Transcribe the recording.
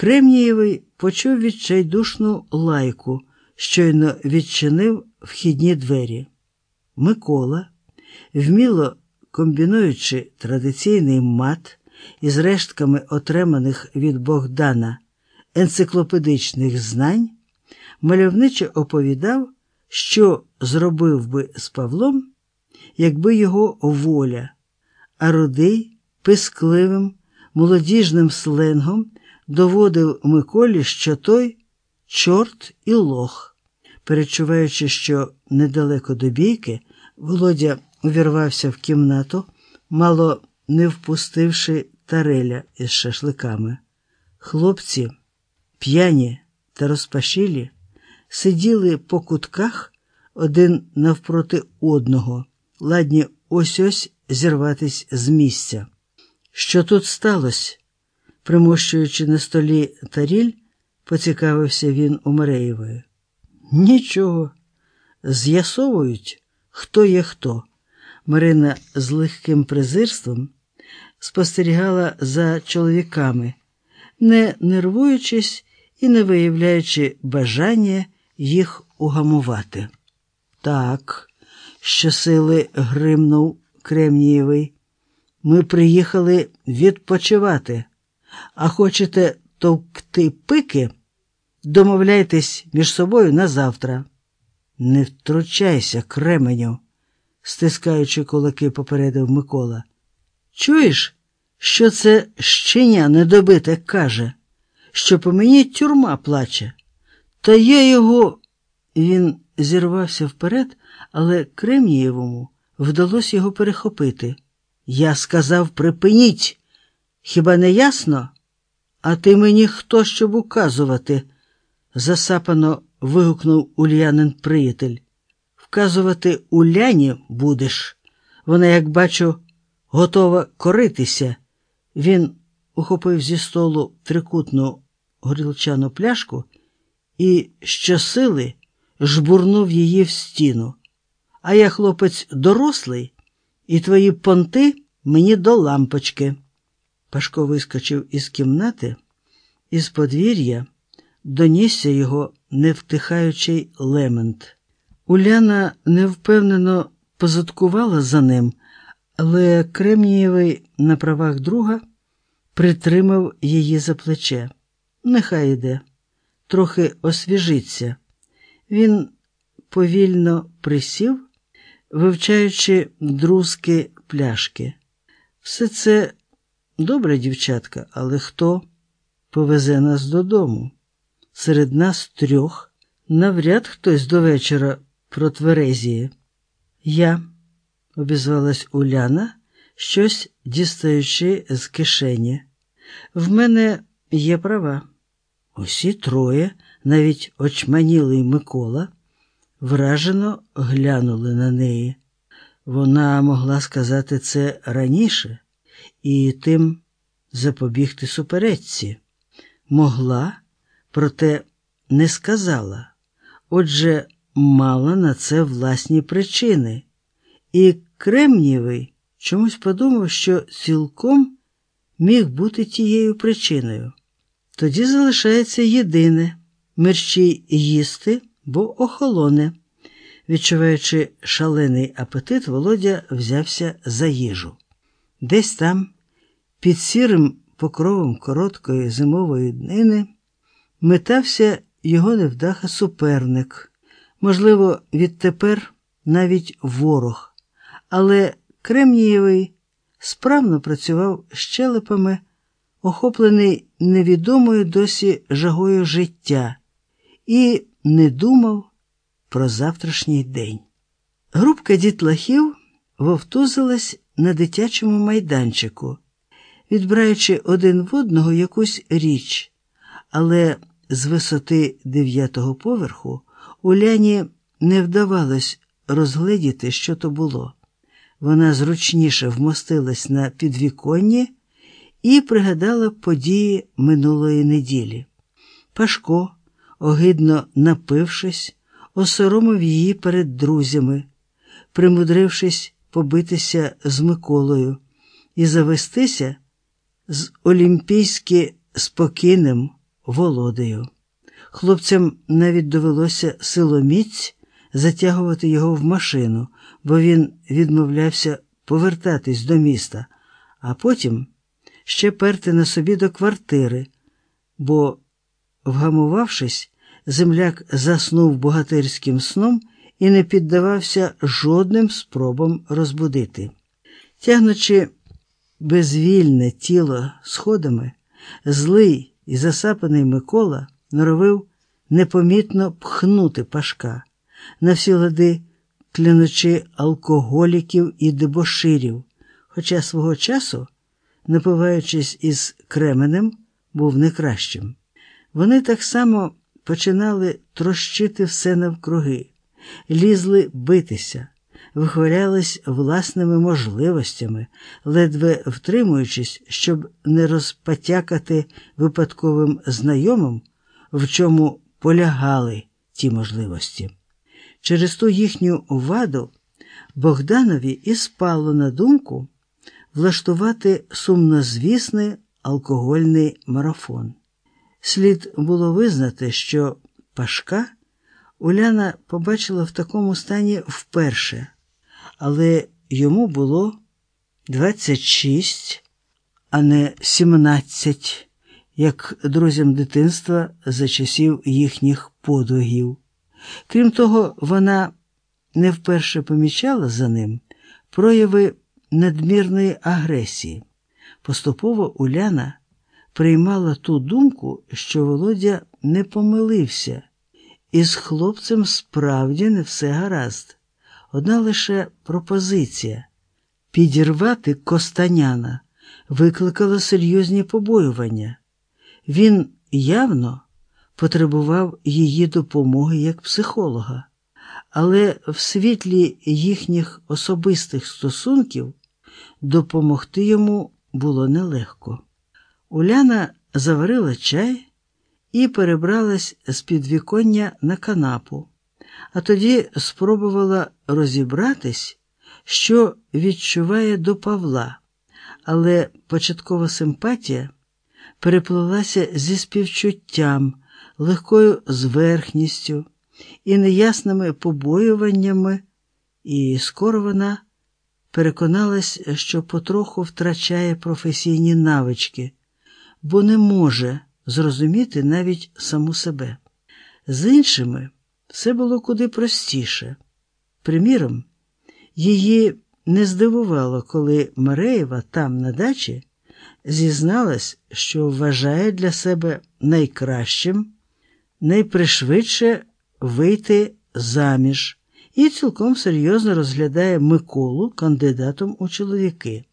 Кремнієвий почув відчайдушну лайку, щойно відчинив вхідні двері. Микола, вміло комбінуючи традиційний мат із рештками отриманих від Богдана енциклопедичних знань, мальовниче оповідав, що зробив би з Павлом, якби його воля, а рудий, пискливим, молодіжним сленгом доводив Миколі, що той чорт і лох. Перечуваючи, що недалеко до бійки, Володя увірвався в кімнату, мало не впустивши тареля із шашликами. Хлопці, п'яні та розпашілі, сиділи по кутках один навпроти одного, ладні ось ось зірватись з місця. Що тут сталося? Примощуючи на столі таріль, поцікавився він у Мареєвої. Нічого. З'ясовують, хто є хто. Марина з легким презирством спостерігала за чоловіками, не нервуючись і не виявляючи бажання їх угамувати. Так, щосили гримнув Кремнієвий. Ми приїхали відпочивати, а хочете товкти пики, домовляйтесь між собою на завтра. Не втручайся, Кременю, стискаючи кулаки, попередив Микола. Чуєш, що це щеня недобите каже, що по мені тюрма плаче. Та я його. Він зірвався вперед, але Кремнієвому вдалося його перехопити. Я сказав припиніть. Хіба не ясно? А ти мені хто щоб указувати? засапано вигукнув Ульянин приятель. Вказувати Уляні будеш. Вона, як бачу, готова коритися. Він ухопив зі столу трикутну горілчану пляшку і щосили жбурнув її в стіну. А я, хлопець, дорослий, і твої понти мені до лампочки. Пашко вискочив із кімнати, із подвір'я донісся його невтихаючий лемент. Уляна невпевнено позадкувала за ним, але Кремнієвий на правах друга притримав її за плече. Нехай іде, трохи освіжиться. Він повільно присів, вивчаючи друзки пляшки. Все це добре, дівчатка, але хто повезе нас додому? Серед нас трьох навряд хтось до вечора протверезіє. Я, обізвалась Уляна, щось дістаючи з кишені. В мене є права. Усі троє, навіть очманілий Микола, вражено глянули на неї. Вона могла сказати це раніше і тим запобігти суперечці. Могла, проте не сказала. Отже, мала на це власні причини. І Кремнієвий чомусь подумав, що цілком міг бути тією причиною. Тоді залишається єдине мерщій їсти, бо охолоне. Відчуваючи шалений апетит, Володя взявся за їжу. Десь там, під сірим покровом короткої зимової днини, метався його невдаха суперник, можливо, відтепер навіть ворог, але Кремнієвий справно працював щелепами, охоплений невідомою досі жагою життя, і не думав про завтрашній день. Групка дітлахів вовтузилась на дитячому майданчику, відбираючи один в одного якусь річ, але з висоти дев'ятого поверху Уляні не вдавалось розгледіти, що то було. Вона зручніше вмостилась на підвіконні і пригадала події минулої неділі. Пашко, огидно напившись, осоромив її перед друзями, примудрившись побитися з Миколою і завестися з олімпійськи спокійним, Володею. Хлопцям навіть довелося силоміць затягувати його в машину, бо він відмовлявся повертатись до міста, а потім ще перти на собі до квартири, бо, вгамувавшись, земляк заснув богатирським сном і не піддавався жодним спробам розбудити. Тягнучи безвільне тіло сходами, злий і засапаний Микола норовив непомітно пхнути пашка, на всі лади клянучи алкоголіків і дебоширів, хоча свого часу, напиваючись із Кременем, був не кращим. Вони так само починали трощити все навкруги, лізли битися, вихвалялись власними можливостями, ледве втримуючись, щоб не розпотякати випадковим знайомим, в чому полягали ті можливості. Через ту їхню ваду Богданові і спало на думку влаштувати сумнозвісний алкогольний марафон. Слід було визнати, що Пашка Уляна побачила в такому стані вперше, але йому було 26, а не 17, як друзям дитинства за часів їхніх подвигів. Крім того, вона не вперше помічала за ним прояви надмірної агресії. Поступово Уляна приймала ту думку, що Володя не помилився, і з хлопцем справді не все гаразд. Одна лише пропозиція підірвати Костаняна викликала серйозні побоювання. Він явно потребував її допомоги як психолога, але в світлі їхніх особистих стосунків допомогти йому було нелегко. Уляна заварила чай і перебралась з підвіконня на канапу, а тоді спробувала розібратись, що відчуває до Павла, але початкова симпатія переплилася зі співчуттям, легкою зверхністю і неясними побоюваннями, і скоро вона переконалась, що потроху втрачає професійні навички, бо не може зрозуміти навіть саму себе. З іншими все було куди простіше. Приміром, її не здивувало, коли Мареєва там на дачі зізналась, що вважає для себе найкращим найпришвидше вийти заміж і цілком серйозно розглядає Миколу кандидатом у чоловіки.